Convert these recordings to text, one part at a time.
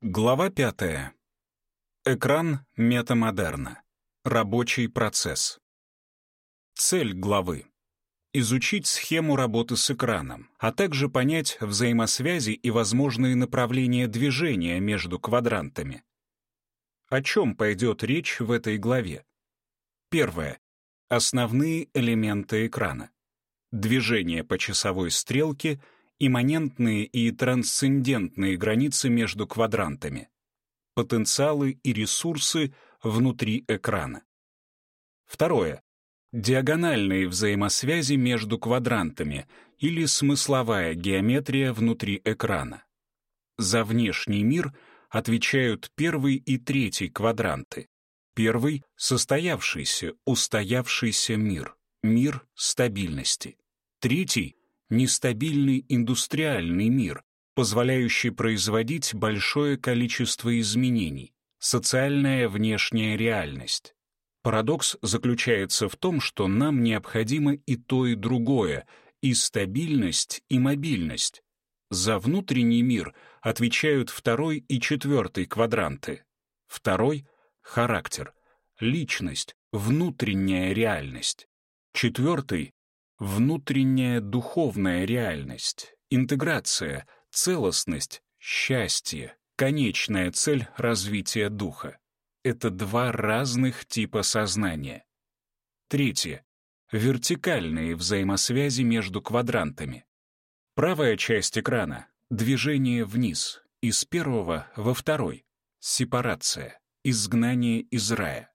Глава пятая. Экран метамодерна. Рабочий процесс. Цель главы. Изучить схему работы с экраном, а также понять взаимосвязи и возможные направления движения между квадрантами. О чем пойдет речь в этой главе? Первое. Основные элементы экрана. Движение по часовой стрелке — имманентные и трансцендентные границы между квадрантами, потенциалы и ресурсы внутри экрана. Второе. Диагональные взаимосвязи между квадрантами или смысловая геометрия внутри экрана. За внешний мир отвечают первый и третий квадранты. Первый — состоявшийся, устоявшийся мир, мир стабильности. Третий нестабильный индустриальный мир, позволяющий производить большое количество изменений, социальная внешняя реальность. Парадокс заключается в том, что нам необходимо и то, и другое, и стабильность, и мобильность. За внутренний мир отвечают второй и четвертый квадранты. Второй — характер, личность, внутренняя реальность. Четвертый внутренняя духовная реальность, интеграция, целостность, счастье, конечная цель развития духа. Это два разных типа сознания. Третье. Вертикальные взаимосвязи между квадрантами. Правая часть экрана — движение вниз, из первого во второй, сепарация, изгнание из рая.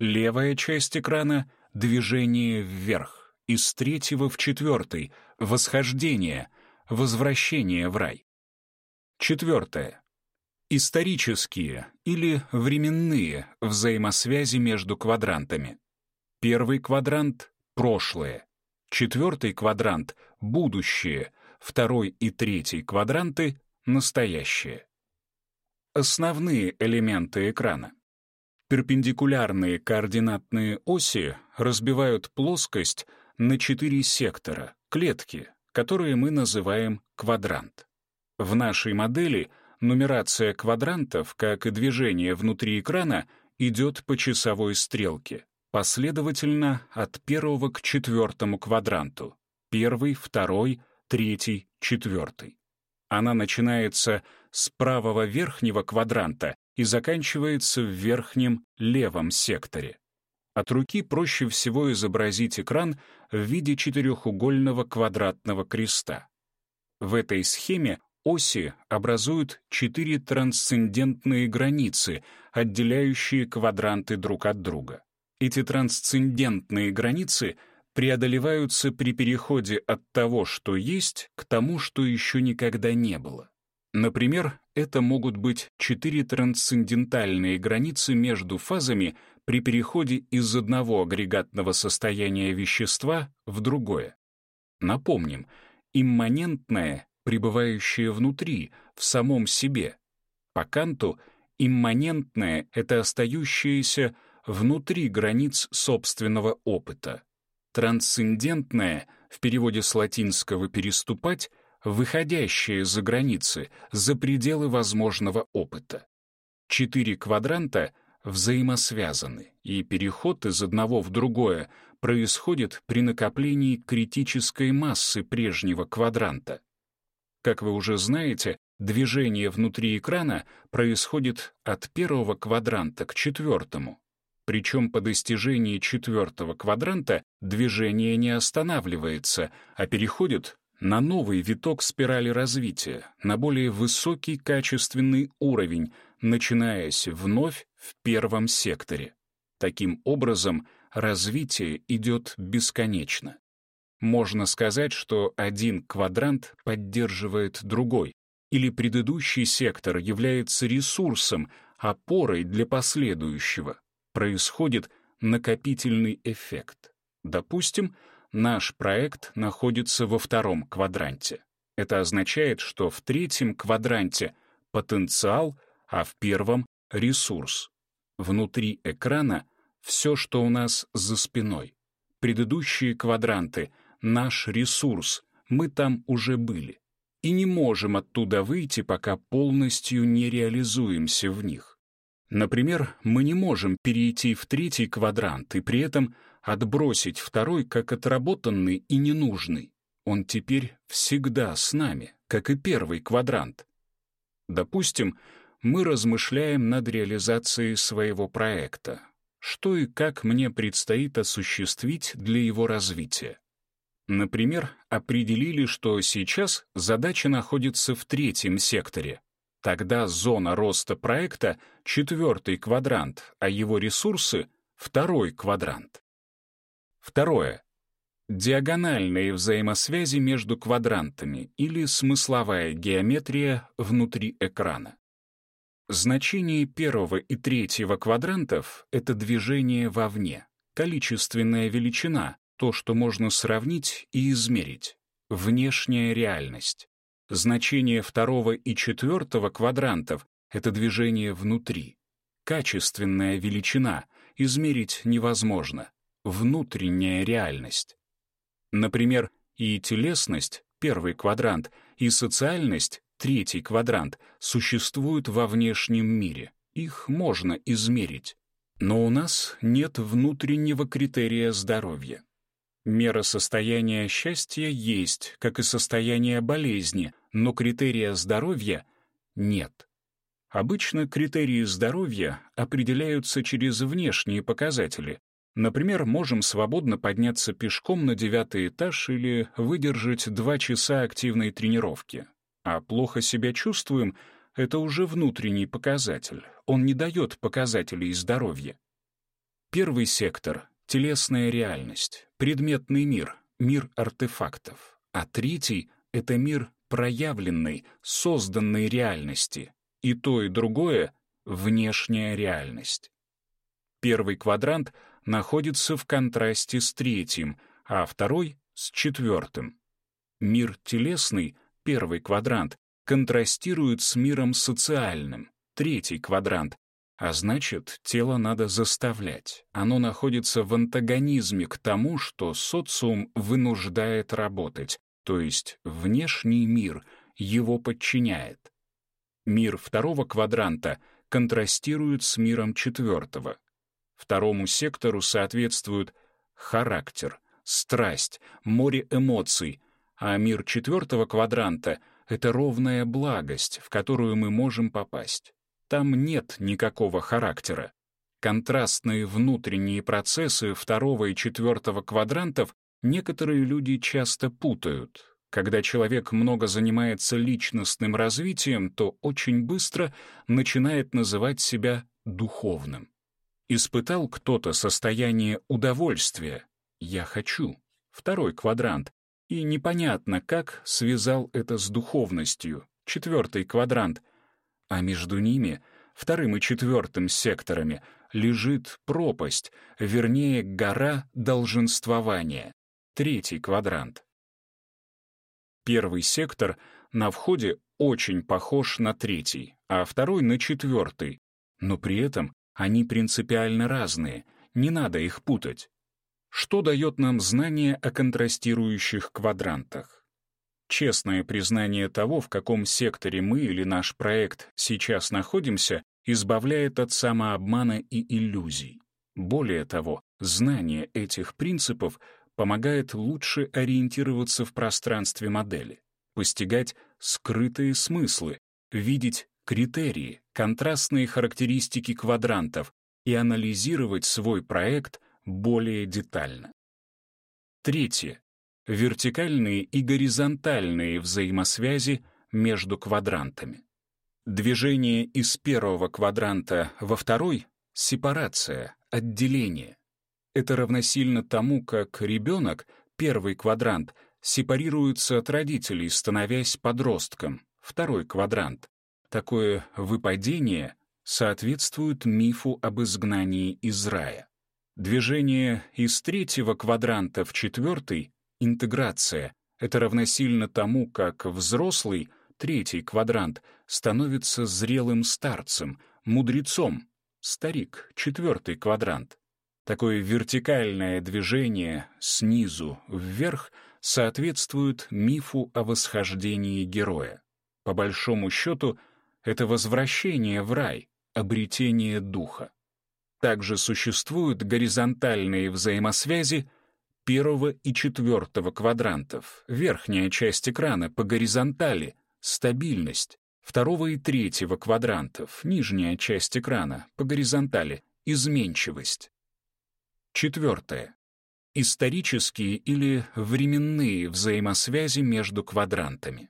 Левая часть экрана — движение вверх, из третьего в четвертый, восхождение, возвращение в рай. Четвертое. Исторические или временные взаимосвязи между квадрантами. Первый квадрант — прошлое, четвертый квадрант — будущее, второй и третий квадранты — настоящее. Основные элементы экрана. Перпендикулярные координатные оси разбивают плоскость на четыре сектора, клетки, которые мы называем квадрант. В нашей модели нумерация квадрантов, как и движение внутри экрана, идет по часовой стрелке, последовательно от первого к четвертому квадранту. Первый, второй, третий, четвертый. Она начинается с правого верхнего квадранта и заканчивается в верхнем левом секторе. От руки проще всего изобразить экран в виде четырехугольного квадратного креста. В этой схеме оси образуют четыре трансцендентные границы, отделяющие квадранты друг от друга. Эти трансцендентные границы преодолеваются при переходе от того, что есть, к тому, что еще никогда не было. Например, это могут быть четыре трансцендентальные границы между фазами при переходе из одного агрегатного состояния вещества в другое. Напомним, имманентное, пребывающее внутри, в самом себе. По Канту имманентное — это остающееся внутри границ собственного опыта. Трансцендентное, в переводе с латинского «переступать», выходящее за границы, за пределы возможного опыта. Четыре квадранта — взаимосвязаны, и переход из одного в другое происходит при накоплении критической массы прежнего квадранта. Как вы уже знаете, движение внутри экрана происходит от первого квадранта к четвертому. Причем по достижении четвертого квадранта движение не останавливается, а переходит на новый виток спирали развития, на более высокий качественный уровень, начинаясь вновь в первом секторе. Таким образом, развитие идет бесконечно. Можно сказать, что один квадрант поддерживает другой, или предыдущий сектор является ресурсом, опорой для последующего. Происходит накопительный эффект. Допустим, наш проект находится во втором квадранте. Это означает, что в третьем квадранте потенциал, а в первом — ресурс. Внутри экрана все, что у нас за спиной. Предыдущие квадранты — наш ресурс, мы там уже были. и не можем оттуда выйти, пока полностью не реализуемся в них. Например, мы не можем перейти в третий квадрант и при этом отбросить второй как отработанный и ненужный. Он теперь всегда с нами, как и первый квадрант. Допустим, мы размышляем над реализацией своего проекта. Что и как мне предстоит осуществить для его развития. Например, определили, что сейчас задача находится в третьем секторе. Тогда зона роста проекта — четвертый квадрант, а его ресурсы — второй квадрант. Второе. Диагональные взаимосвязи между квадрантами или смысловая геометрия внутри экрана. Значение первого и третьего квадрантов — это движение вовне, количественная величина, то, что можно сравнить и измерить. Внешняя реальность. Значение второго и четвертого квадрантов — это движение внутри. Качественная величина, измерить невозможно. Внутренняя реальность. Например, и телесность, первый квадрант, и социальность, третий квадрант, существуют во внешнем мире. Их можно измерить. Но у нас нет внутреннего критерия здоровья. Мера состояния счастья есть, как и состояние болезни, но критерия здоровья нет. Обычно критерии здоровья определяются через внешние показатели. Например, можем свободно подняться пешком на девятый этаж или выдержать два часа активной тренировки. А плохо себя чувствуем — это уже внутренний показатель. Он не дает показателей здоровья. Первый сектор телесная реальность, предметный мир, мир артефактов. А третий — это мир проявленной, созданной реальности. И то, и другое — внешняя реальность. Первый квадрант находится в контрасте с третьим, а второй — с четвертым. Мир телесный, первый квадрант, контрастирует с миром социальным, третий квадрант, а значит, тело надо заставлять. Оно находится в антагонизме к тому, что социум вынуждает работать, то есть внешний мир его подчиняет. Мир второго квадранта контрастирует с миром четвертого. Второму сектору соответствуют характер, страсть, море эмоций, а мир четвертого квадранта — это ровная благость, в которую мы можем попасть. Там нет никакого характера. Контрастные внутренние процессы второго и четвертого квадрантов некоторые люди часто путают. Когда человек много занимается личностным развитием, то очень быстро начинает называть себя духовным. Испытал кто-то состояние удовольствия «я хочу», второй квадрант, и непонятно, как связал это с духовностью, четвертый квадрант — а между ними, вторым и четвертым секторами, лежит пропасть, вернее, гора долженствования, третий квадрант. Первый сектор на входе очень похож на третий, а второй — на четвертый, но при этом они принципиально разные, не надо их путать. Что дает нам знание о контрастирующих квадрантах? Честное признание того, в каком секторе мы или наш проект сейчас находимся, избавляет от самообмана и иллюзий. Более того, знание этих принципов помогает лучше ориентироваться в пространстве модели, постигать скрытые смыслы, видеть критерии, контрастные характеристики квадрантов и анализировать свой проект более детально. Третье вертикальные и горизонтальные взаимосвязи между квадрантами. Движение из первого квадранта во второй — сепарация, отделение. Это равносильно тому, как ребенок, первый квадрант, сепарируется от родителей, становясь подростком, второй квадрант. Такое выпадение соответствует мифу об изгнании из рая. Движение из третьего квадранта в четвертый Интеграция — это равносильно тому, как взрослый, третий квадрант, становится зрелым старцем, мудрецом, старик, четвертый квадрант. Такое вертикальное движение снизу вверх соответствуют мифу о восхождении героя. По большому счету, это возвращение в рай, обретение духа. Также существуют горизонтальные взаимосвязи первого и четвертого квадрантов, верхняя часть экрана по горизонтали, стабильность, второго и третьего квадрантов, нижняя часть экрана по горизонтали, изменчивость. Четвертое. Исторические или временные взаимосвязи между квадрантами.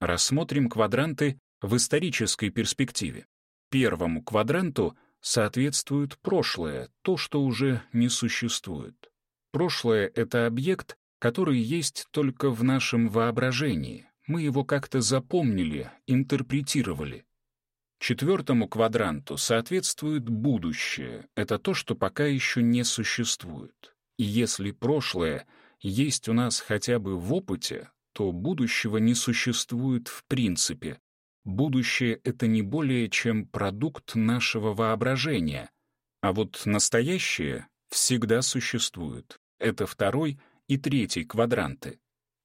Рассмотрим квадранты в исторической перспективе. Первому квадранту соответствует прошлое, то, что уже не существует. Прошлое — это объект, который есть только в нашем воображении. Мы его как-то запомнили, интерпретировали. Четвертому квадранту соответствует будущее. Это то, что пока еще не существует. И если прошлое есть у нас хотя бы в опыте, то будущего не существует в принципе. Будущее — это не более чем продукт нашего воображения. А вот настоящее всегда существует это второй и третий квадранты.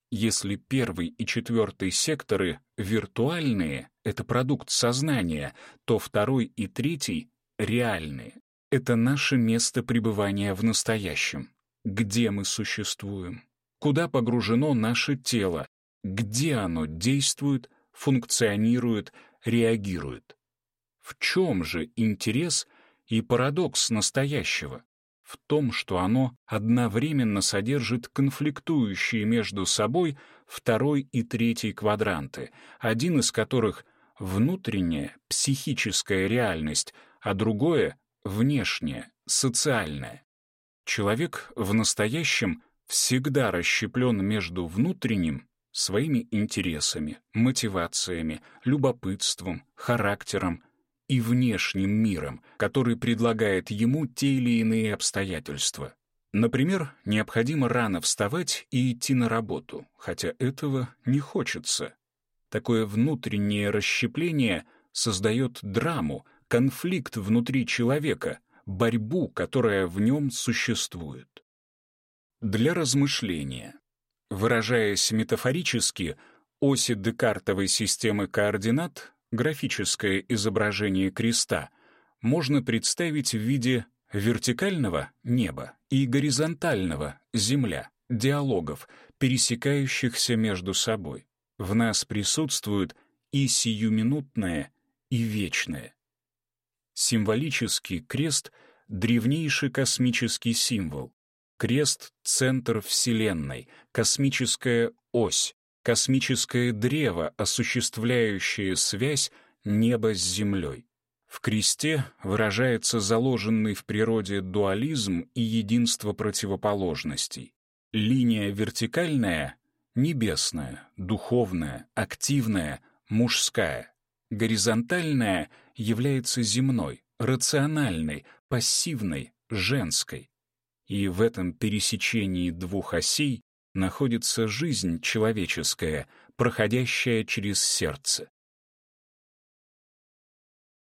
Если первый и четвертый секторы виртуальные, это продукт сознания, то второй и третий — реальные. Это наше место пребывания в настоящем. Где мы существуем? Куда погружено наше тело? Где оно действует, функционирует, реагирует? В чем же интерес и парадокс настоящего? В том, что оно одновременно содержит конфликтующие между собой второй и третий квадранты, один из которых — внутренняя, психическая реальность, а другое — внешняя, социальная. Человек в настоящем всегда расщеплен между внутренним, своими интересами, мотивациями, любопытством, характером и внешним миром, который предлагает ему те или иные обстоятельства. Например, необходимо рано вставать и идти на работу, хотя этого не хочется. Такое внутреннее расщепление создает драму, конфликт внутри человека, борьбу, которая в нем существует. Для размышления. Выражаясь метафорически, оси декартовой системы координат графическое изображение креста можно представить в виде вертикального — неба и горизонтального — земля, диалогов, пересекающихся между собой. В нас присутствует и сиюминутное, и вечное. Символический крест — древнейший космический символ. Крест — центр Вселенной, космическая ось, космическое древо, осуществляющее связь неба с землей. В кресте выражается заложенный в природе дуализм и единство противоположностей. Линия вертикальная — небесная, духовная, активная, мужская. Горизонтальная является земной, рациональной, пассивной, женской. И в этом пересечении двух осей находится жизнь человеческая, проходящая через сердце.